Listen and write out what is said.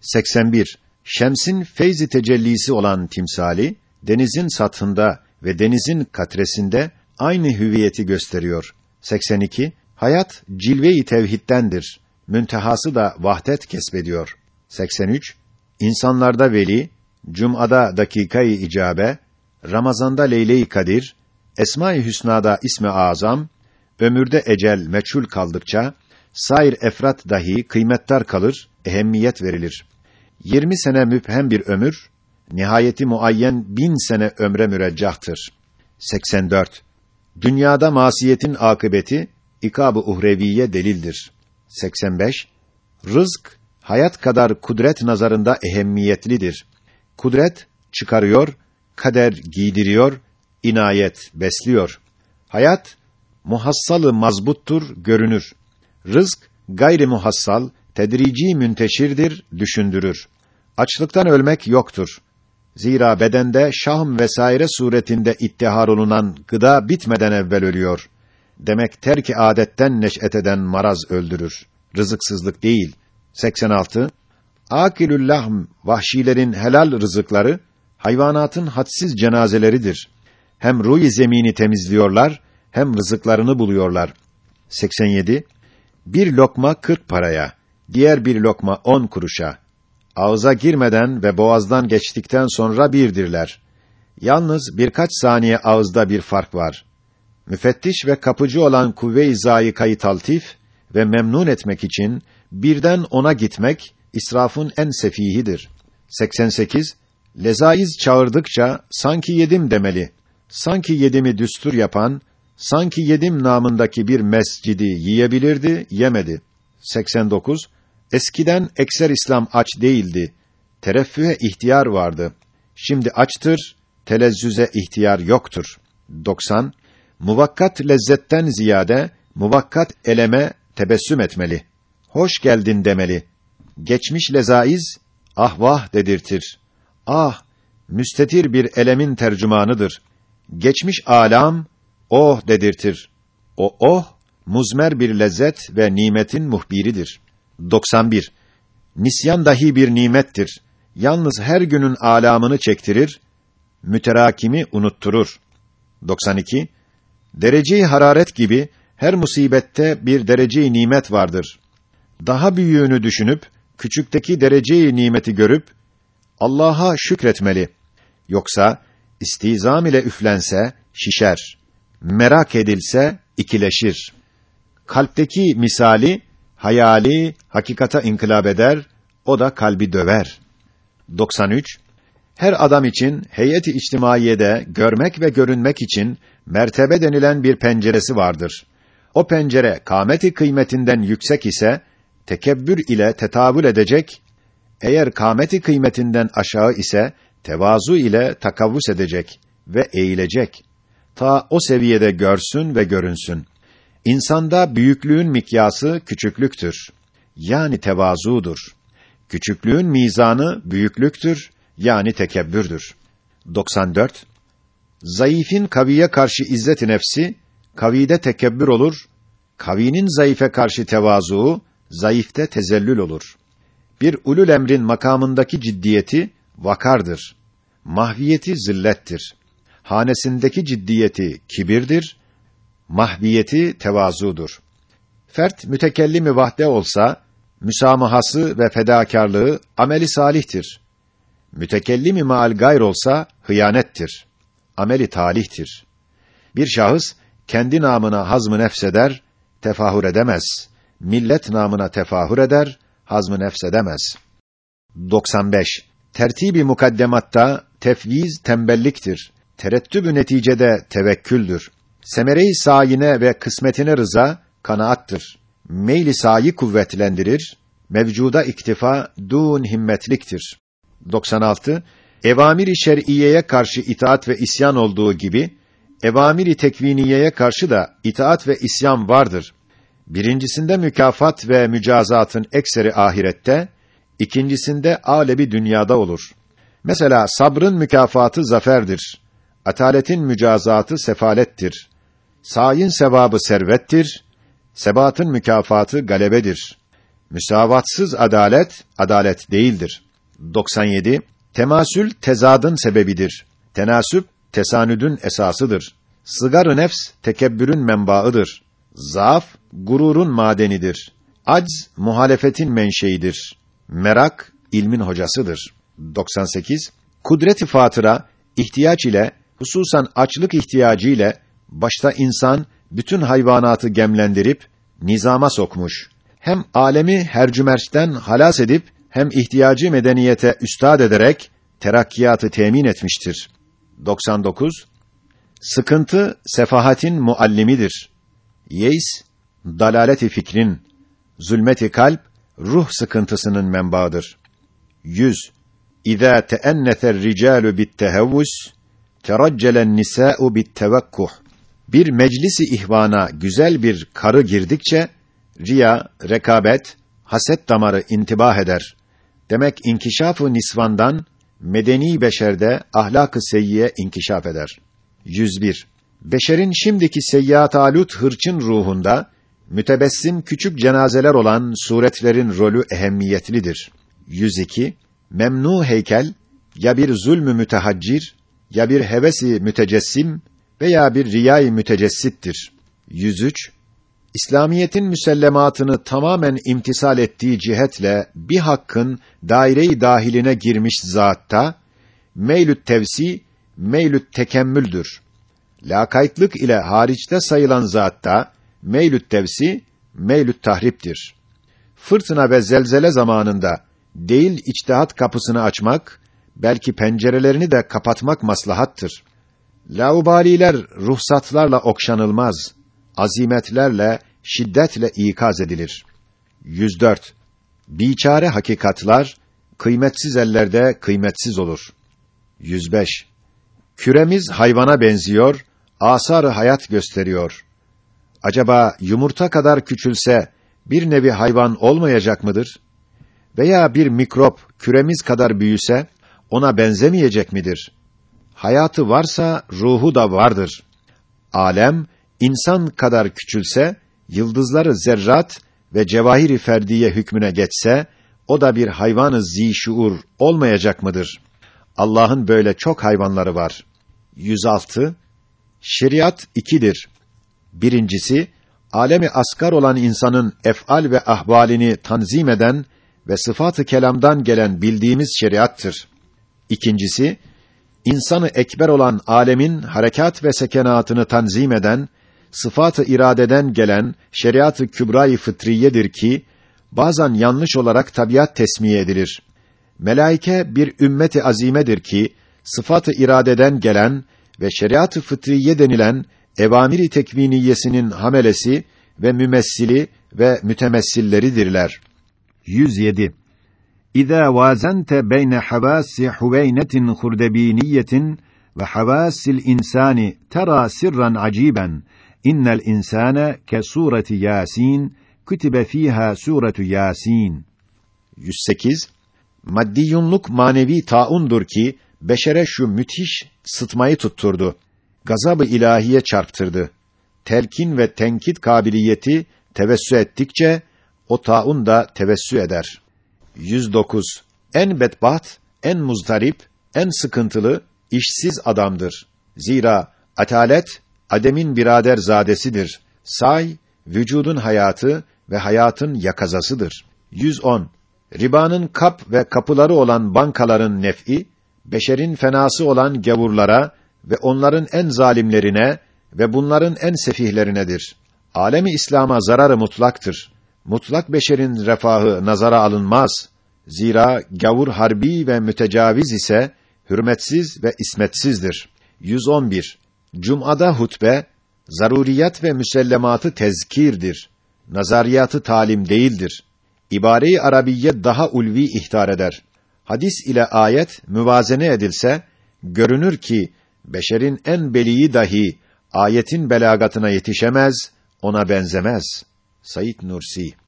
81. Şems'in feyzi tecellisi olan timsali denizin sathında ve denizin katresinde aynı hüviyeti gösteriyor. 82. Hayat cilve-i tevhiddendir. Müntehası da vahdet kesbediyor. 83. İnsanlarda veli, Cum'ada dakikayı icabe, Ramazanda Leyle-i Kadir, Esma-i Hüsna'da ismi azam, ömürde ecel meçhul kaldıkça sair efrat dahi kıymetdar kalır, ehemmiyet verilir. 20 sene müphem bir ömür, nihayeti muayyen bin sene ömre müreccahtır. 84. Dünyada masiyetin akıbeti ikab-ı uhreviye delildir. 85. Rızk hayat kadar kudret nazarında ehemmiyetlidir. Kudret çıkarıyor, kader giydiriyor, inayet besliyor. Hayat muhassalı mazbuttur, görünür. Rızk gayri muhassal, tedrici münteşirdir, düşündürür. Açlıktan ölmek yoktur. Zira bedende şahm vesaire suretinde ittihar olunan gıda bitmeden evvel ölüyor. Demek terki adetten neş'et eden maraz öldürür. Rızıksızlık değil. 86. Akilül lahm vahşilerin helal rızıkları hayvanatın hadsiz cenazeleridir. Hem ruh zemini temizliyorlar, hem rızıklarını buluyorlar. 87. Bir lokma 40 paraya, diğer bir lokma 10 kuruşa. Ağza girmeden ve boğazdan geçtikten sonra birdirler. Yalnız birkaç saniye ağızda bir fark var. Müfettiş ve kapıcı olan kuvve-i zayikayı taltif ve memnun etmek için birden ona gitmek israfın en sefihidir. 88 Lezaiz çağırdıkça sanki yedim demeli. Sanki yedimi düstur yapan, sanki yedim namındaki bir mescidi yiyebilirdi, yemedi. 89 Eskiden ekser İslam aç değildi. Tereffühe ihtiyar vardı. Şimdi açtır, telezzüze ihtiyar yoktur. 90 Muvakkat lezzetten ziyade muvakkat eleme tebessüm etmeli. Hoş geldin demeli. Geçmiş lezaiz ahvah dedirtir. Ah, müstetir bir elemin tercümanıdır. Geçmiş alam oh dedirtir. O oh muzmer bir lezzet ve nimetin muhbiridir. 91. Nisyan dahi bir nimettir. Yalnız her günün alamını çektirir, müterakimi unutturur. 92. Dereceyi hararet gibi her musibette bir dereceyi nimet vardır. Daha büyüğünü düşünüp küçükteki dereceyi nimeti görüp Allah'a şükretmeli. Yoksa istizam ile üflense şişer. Merak edilse ikileşir. Kalpteki misali hayali hakikata inkılap eder, o da kalbi döver. 93 her adam için heyeti içtimaiyede görmek ve görünmek için mertebe denilen bir penceresi vardır. O pencere kâmeti kıymetinden yüksek ise tekebbür ile tetavül edecek, eğer kâmeti kıymetinden aşağı ise tevazu ile takavvus edecek ve eğilecek. Ta o seviyede görsün ve görünsün. İnsanda büyüklüğün mikyası küçüklüktür. Yani tevazudur. Küçüklüğün mizanı büyüklüktür, yani tekebbürdür. 94. Zayıfın kaviye karşı izzet-i nefsi, kavide tekebbür olur, kavinin zayıfe karşı tevazu, zayıfte tezellül olur. Bir ulul emrin makamındaki ciddiyeti vakardır. Mahviyeti zillettir. Hanesindeki ciddiyeti kibirdir. Mahviyeti tevazudur. Fert mütekellimi vahde olsa müsamahası ve fedakarlığı ameli salihtir. Mütekellimi maal gayr olsa hıyanettir. Ameli talihtir. Bir şahıs kendi namına hazmı nefseder, tefahür edemez. Millet namına tefahür eder, hazmı nefsedemez. 95. Tertibi mukaddematta tefviz tembelliktir. Terettübü neticede tevekküldür. Semere-i sayine ve kısmetine rıza kanaattır. Meyli sayi kuvvetlendirir, mevcuda iktifa dun himmetliktir. 96 Evamiri şer'iyeye karşı itaat ve isyan olduğu gibi evamiri tekviniyeye karşı da itaat ve isyan vardır. Birincisinde mükafat ve mücazatın ekseri ahirette, ikincisinde alebi dünyada olur. Mesela sabrın mükafatı zaferdir. Ataletin mücazatı sefalettir. Sayin sevabı servettir. Sebatın mükafatı galebedir. Müsavatsız adalet, adalet değildir. 97. Temasül, tezadın sebebidir. Tenasüp, tesanüdün esasıdır. Sıgar-ı nefs, tekebbürün menbaıdır. Zaaf, gururun madenidir. Acz, muhalefetin menşeidir. Merak, ilmin hocasıdır. 98. Kudret-i fatıra, ihtiyaç ile, hususan açlık ihtiyacı ile, başta insan, bütün hayvanatı gemlendirip, nizama sokmuş. Hem alemi hercümerçten halas edip, hem ihtiyacı medeniyete üstad ederek, terakkiyatı temin etmiştir. 99. Sıkıntı, sefahatin muallimidir. Yeis, dalaleti fikrin, zulmeti kalp, ruh sıkıntısının menbaıdır. 100. İza teennether ricalu bittehevvus, teraccelen nisa'u bittevekkuh. Bir meclisi ihvana güzel bir karı girdikçe, riya, rekabet, haset damarı intibah eder. Demek inkişafı nisvandan, medeni beşerde ahlak-ı seyyiye inkişaf eder. 101. Beşerin şimdiki seyyiat alut hırçın ruhunda, mütebessim küçük cenazeler olan suretlerin rolü ehemmiyetlidir. 102. Memnu heykel, ya bir zulmü mütehaccir, ya bir hevesi mütecessim veya bir riyayı mütecessittir. 103. İslamiyetin müsellematını tamamen imtisal ettiği cihetle bir hakkın daire-i dahiline girmiş zatta meylüt tevsi, meylüt tekemmüldür. Lakaytlık ile hariçte sayılan zatta meylüt tevsi, meylüt tahriptir. Fırtına ve zelzele zamanında değil içtihat kapısını açmak, belki pencerelerini de kapatmak maslahattır. Laubaliler ruhsatlarla okşanılmaz, azimetlerle, şiddetle ikaz edilir. 104. Biçare hakikatlar, kıymetsiz ellerde kıymetsiz olur. 105. Küremiz hayvana benziyor, asar hayat gösteriyor. Acaba yumurta kadar küçülse bir nevi hayvan olmayacak mıdır? Veya bir mikrop küremiz kadar büyüse ona benzemeyecek midir? Hayatı varsa ruhu da vardır. Alem insan kadar küçülse, yıldızları zerrat ve cevahiri ferdiye hükmüne geçse, o da bir hayvanı zişuur olmayacak mıdır? Allah'ın böyle çok hayvanları var. 106 Şeriat ikidir. Birincisi, alemi asgar olan insanın ef'al ve ahvalini tanzim eden ve sıfatı kelamdan gelen bildiğimiz şeriattır. İkincisi, insanı ekber olan alemin harekat ve sekenatını tanzim eden, sıfatı iradeden gelen şeriat-ı kübra-i fıtriyedir ki, bazen yanlış olarak tabiat tesmiye edilir. Melaike bir ümmeti azimedir ki, sıfatı iradeden gelen ve şeriat-ı fıtriye denilen evamiri tekviniyesinin hamelesi ve mümessili ve mütemessilleridirler. 107 İza vazente beyne havasi huveynetin hurdebiniyetin ve havasil insani tera sirran aciben innel insane ke sureti yasin kütübe fiha suretu yasin 108 Maddiyunluk manevi taundur ki beşere şu müthiş sıtmayı tutturdu. Gazabı ilahiye çarptırdı. Telkin ve tenkit kabiliyeti tevessü ettikçe o taun da tevessü eder. 109. En bedbaht, en muzdarip, en sıkıntılı, işsiz adamdır. Zira atalet ademin birader zadesidir. Say vücudun hayatı ve hayatın yakazasıdır. 110. Ribanın kap ve kapıları olan bankaların nef'i beşerin fenası olan gavurlara ve onların en zalimlerine ve bunların en sefihlerinedir. Alemi İslam'a zararı mutlaktır. Mutlak beşerin refahı nazara alınmaz. Zira gavur harbi ve mütecaviz ise hürmetsiz ve ismetsizdir. 111. Cum'ada hutbe zaruriyat ve müsellematı tezkirdir. Nazariyatı talim değildir. İbare-i Arabiyye daha ulvi ihtar eder. Hadis ile ayet müvazene edilse görünür ki beşerin en beliği dahi ayetin belagatına yetişemez, ona benzemez. Sayit Nursi